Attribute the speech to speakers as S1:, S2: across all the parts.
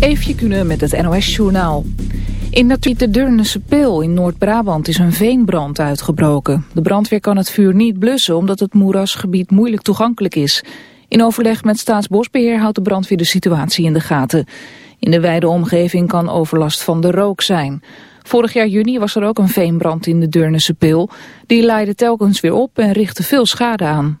S1: Eefje kunnen met het NOS-journaal. In de Durnense Peel in Noord-Brabant is een veenbrand uitgebroken. De brandweer kan het vuur niet blussen omdat het moerasgebied moeilijk toegankelijk is. In overleg met Staatsbosbeheer houdt de brandweer de situatie in de gaten. In de wijde omgeving kan overlast van de rook zijn. Vorig jaar juni was er ook een veenbrand in de Durnense Peel. Die leidde telkens weer op en richtte veel schade aan.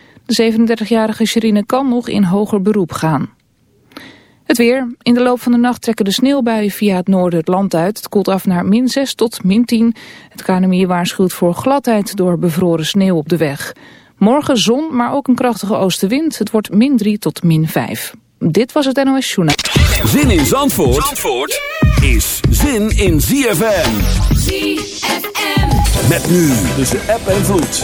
S1: De 37-jarige Sherine kan nog in hoger beroep gaan. Het weer. In de loop van de nacht trekken de sneeuwbuien via het noorden het land uit. Het koelt af naar min 6 tot min 10. Het KNMI waarschuwt voor gladheid door bevroren sneeuw op de weg. Morgen zon, maar ook een krachtige oostenwind. Het wordt min 3 tot min 5. Dit was het NOS Journaal.
S2: Zin in Zandvoort, Zandvoort is zin in ZFM.
S3: ZFM.
S2: Met nu tussen app en vloed.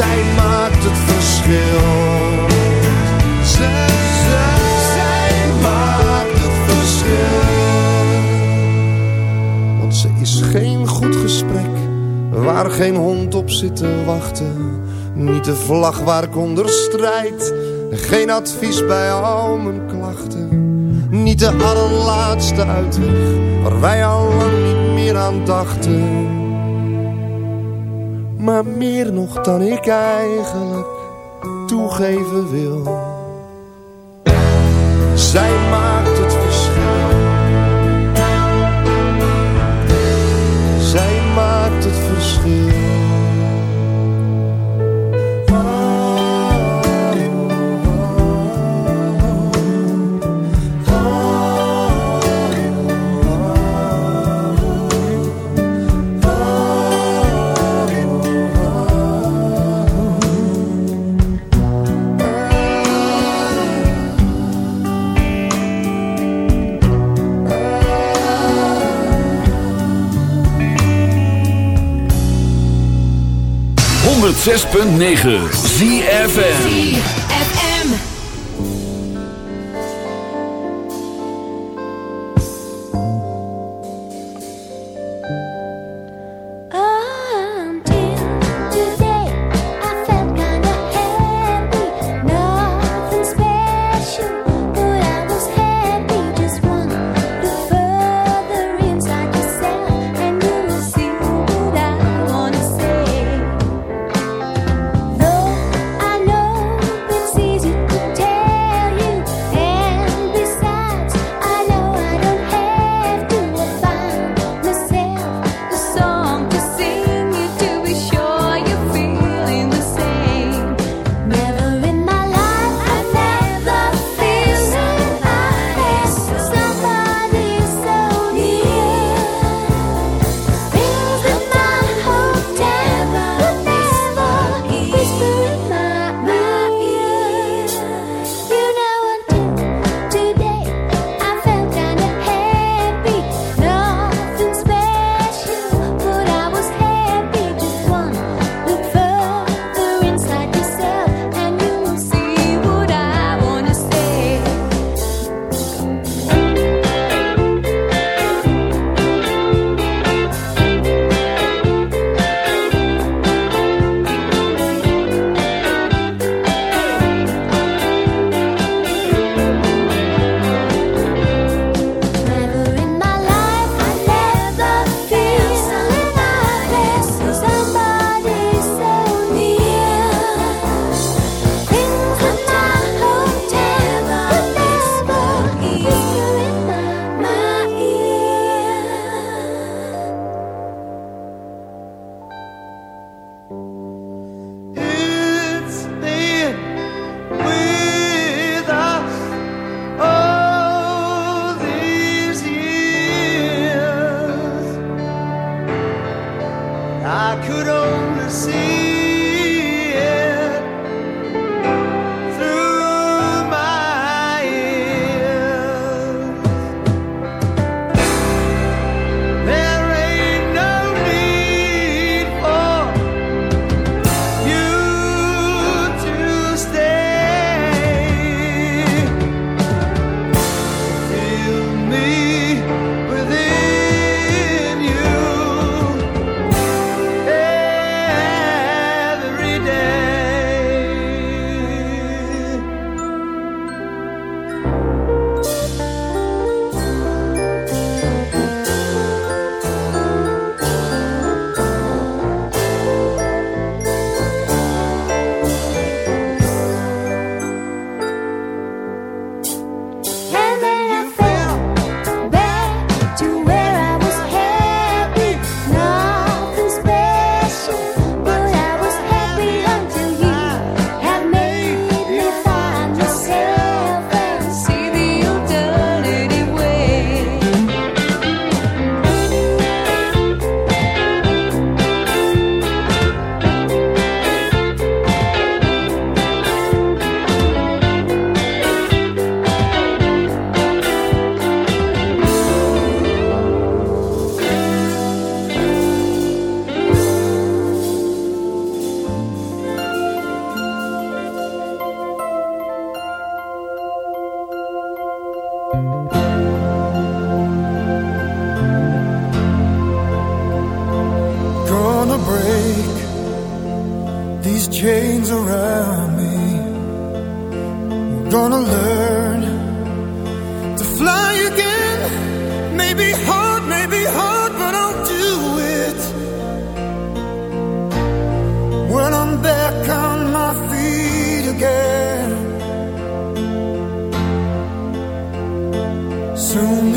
S4: Zij maakt het verschil. Zij, zij maakt het verschil. Want ze is geen goed gesprek, waar geen hond op zit te wachten. Niet de vlag waar ik onder strijd, geen advies bij al mijn klachten. Niet de allerlaatste uitweg, waar wij al lang niet meer aan dachten. Maar meer nog dan ik eigenlijk toegeven wil. Zij maakt
S5: 106.9 ZFN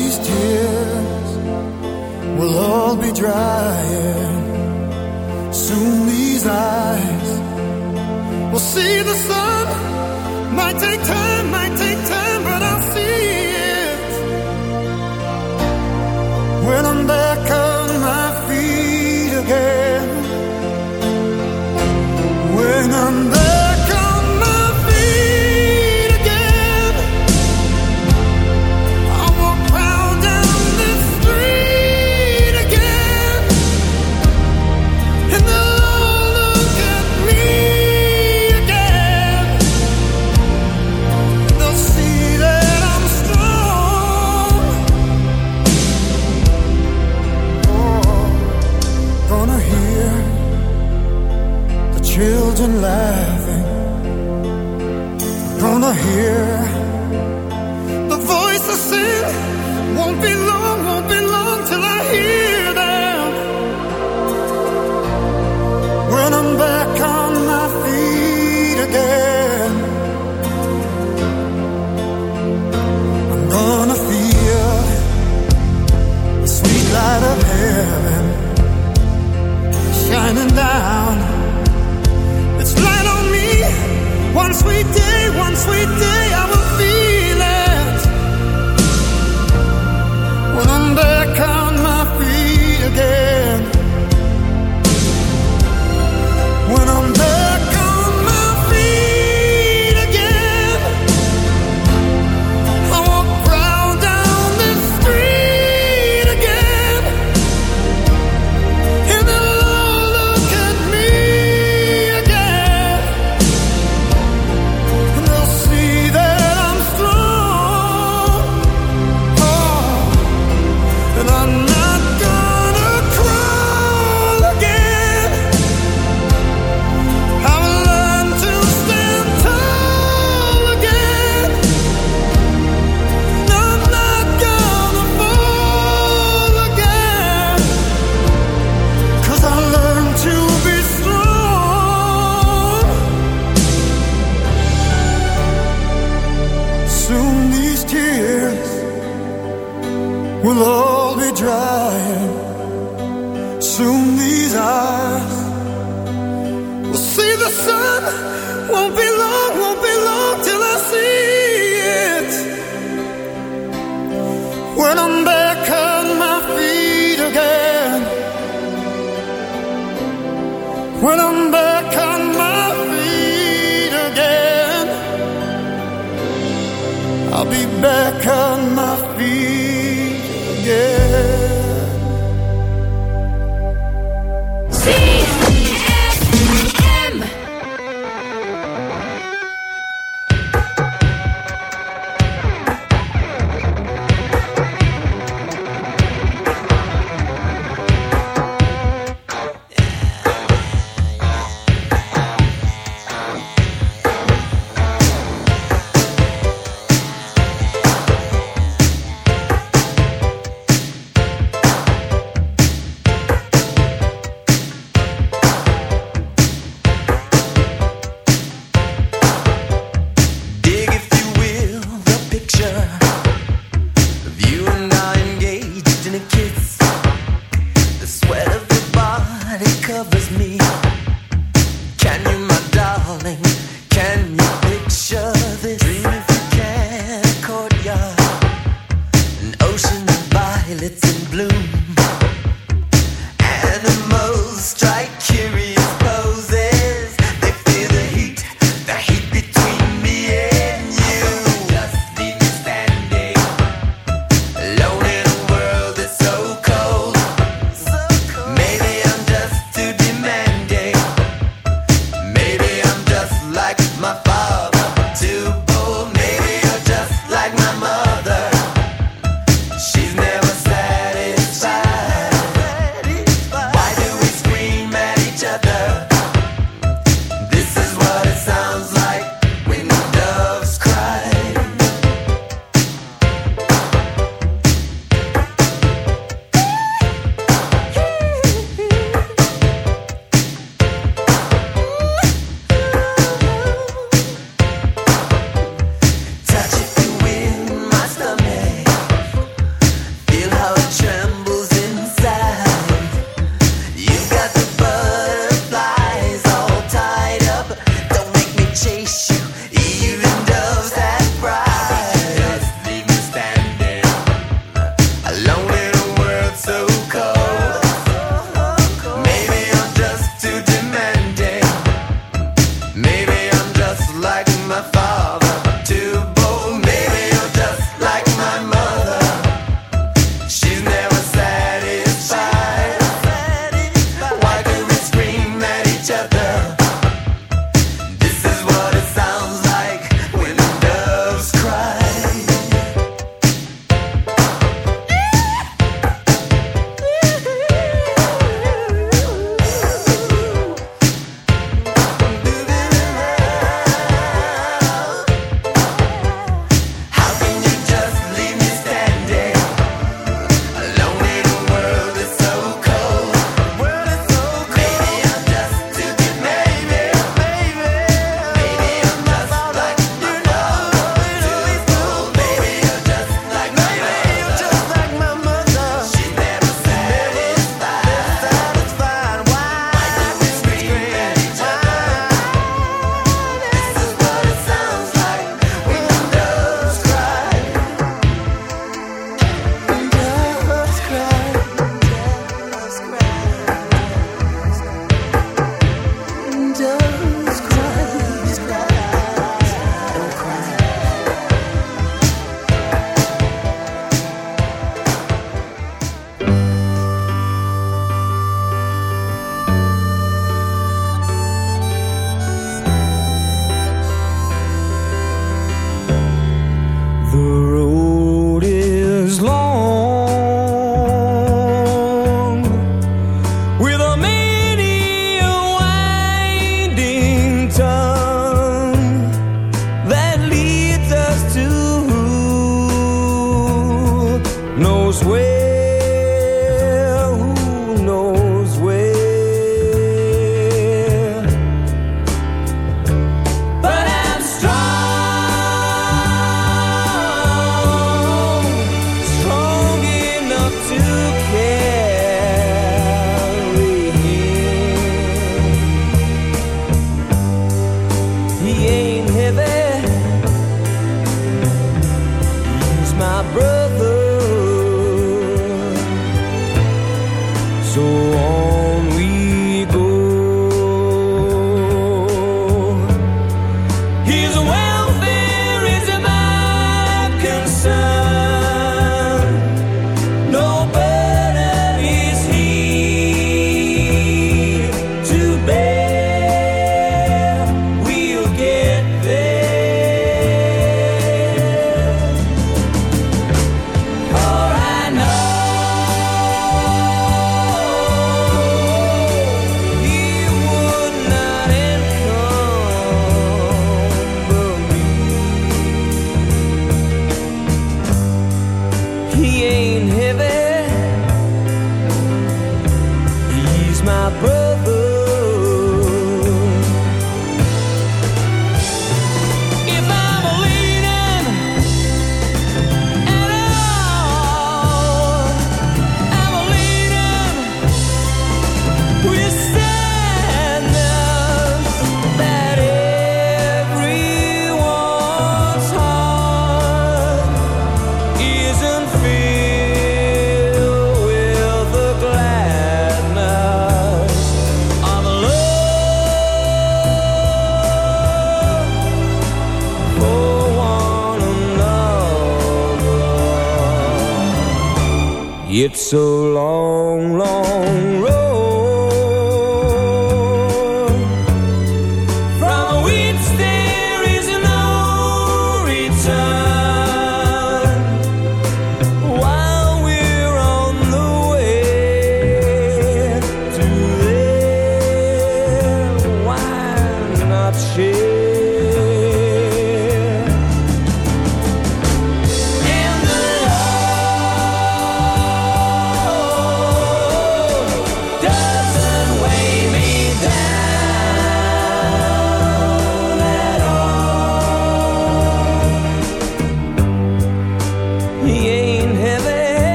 S6: these tears will all be drying. Soon these eyes will see the sun. Might take time, might take.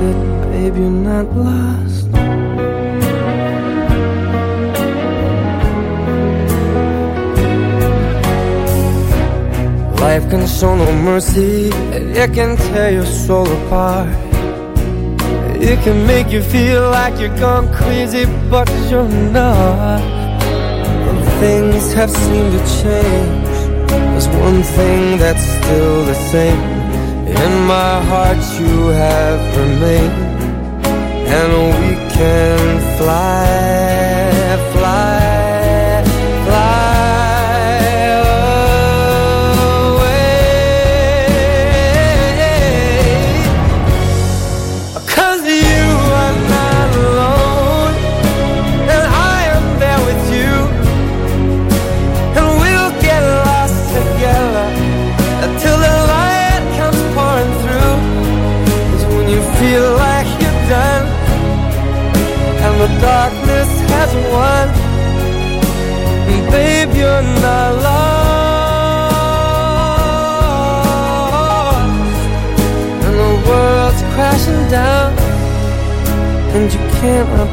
S7: said, babe, you're not lost. Life can show no mercy, it can tear your soul apart. It can make you feel like you're gone crazy, but you're not. Things have seemed to change. There's one thing that's still the same. In my heart, you have remained, and we can fly,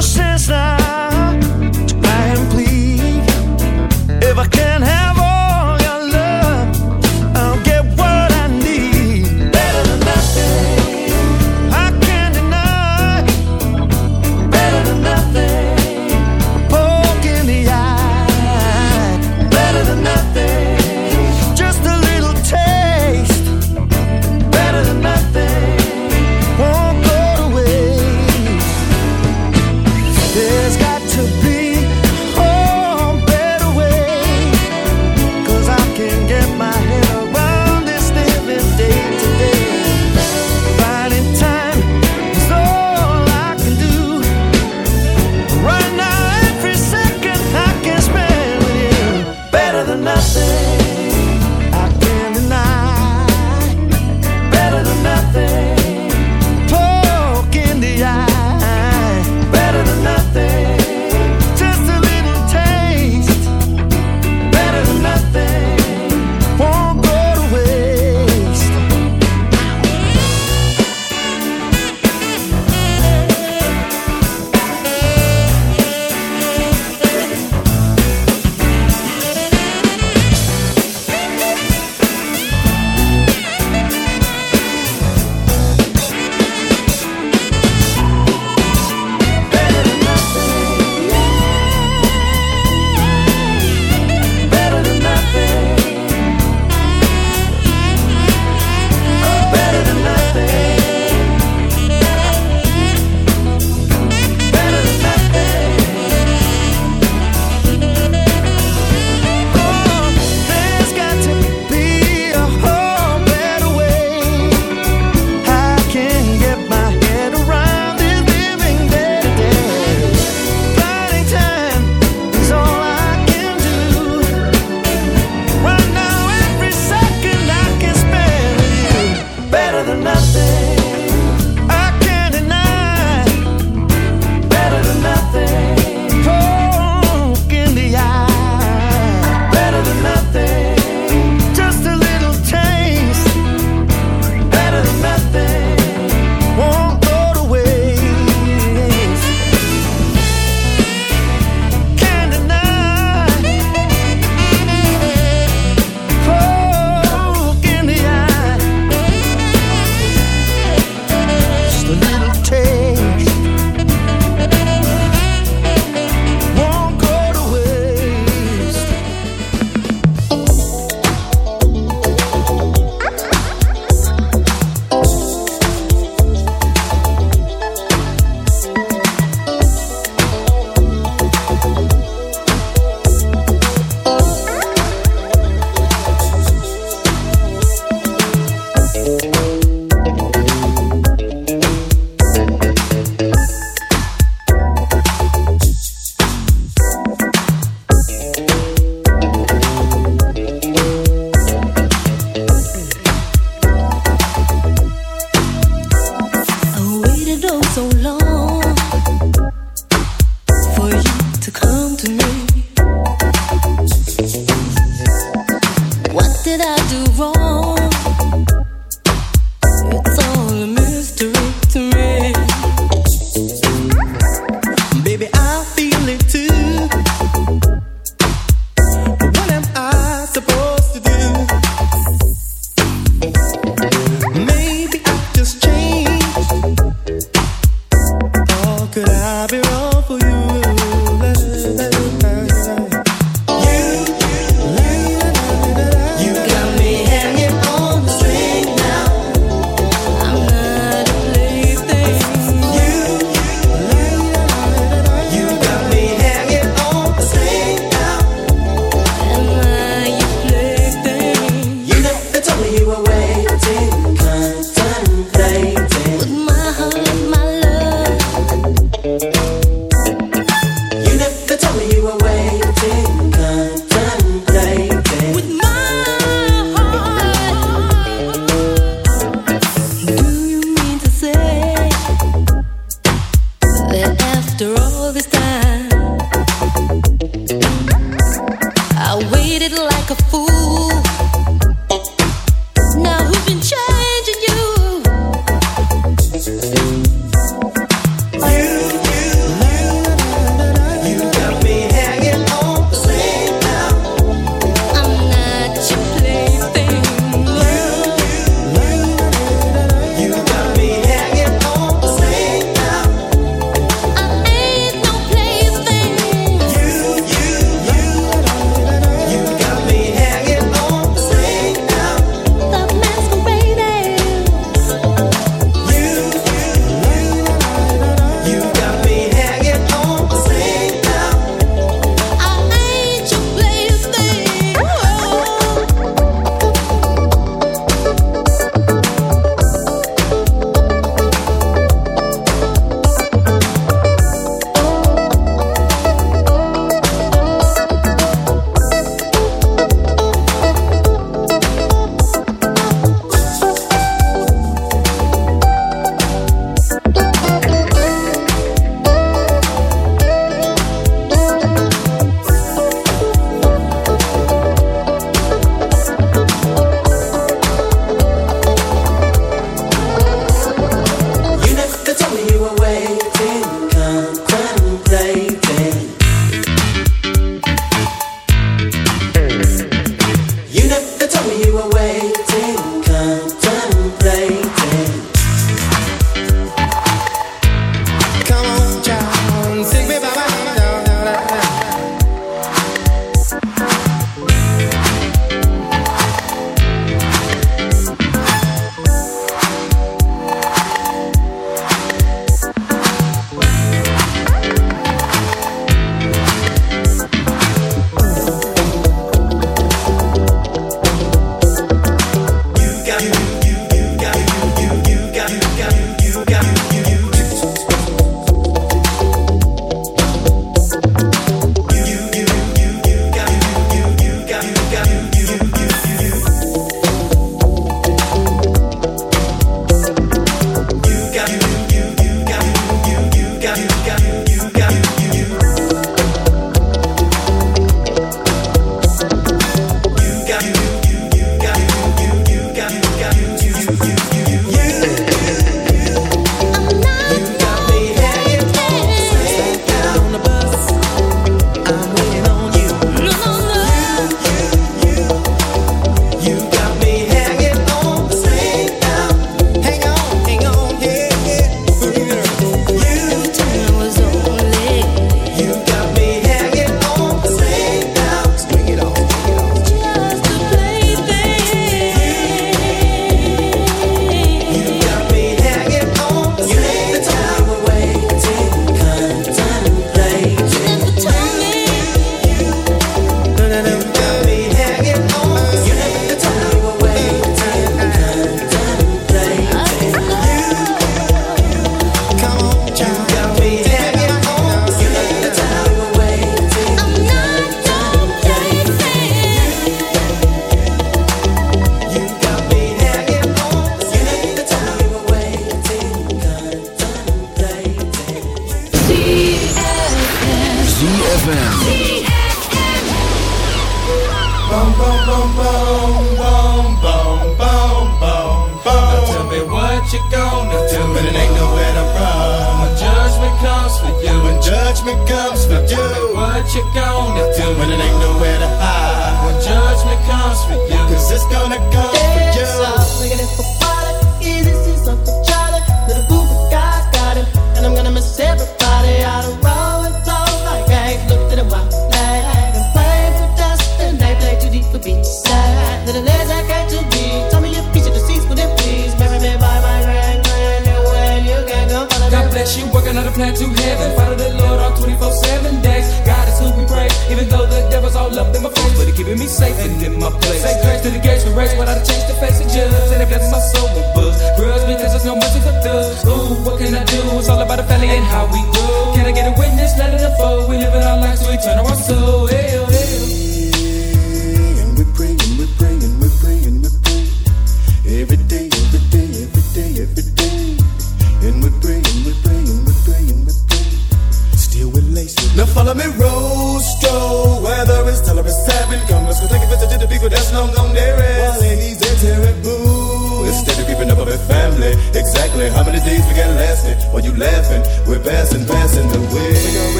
S7: przyznasz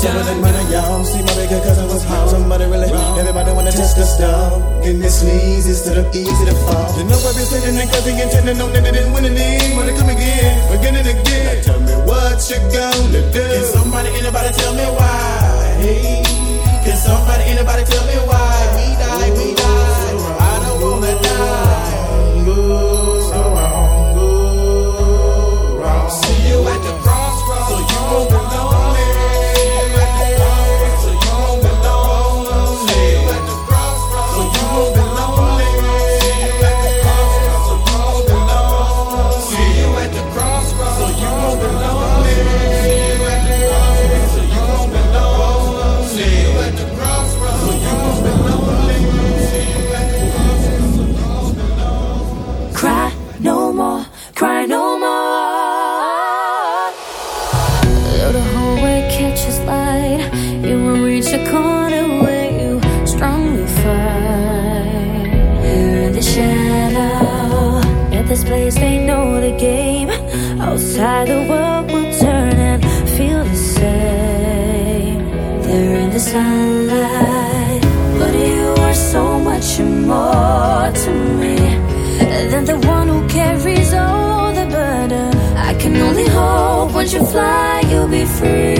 S7: So
S8: was it y'all? See my bigger cousin was home. Somebody really wrong. Everybody wanna test the stuff. Getting this sneeze instead of easy to fall. You know I've been sitting and cousin intending no that they didn't win any. Wanna come again, again and again. Now tell me what you gonna do. Can somebody, anybody tell me why? Hey. Can somebody, anybody tell me why? We die, we die. I don't wanna die. Wrong, wrong. See you at the crossroads, so you won't.
S9: more to me than the one who carries all the burden. I can only hope once you fly, you'll be free.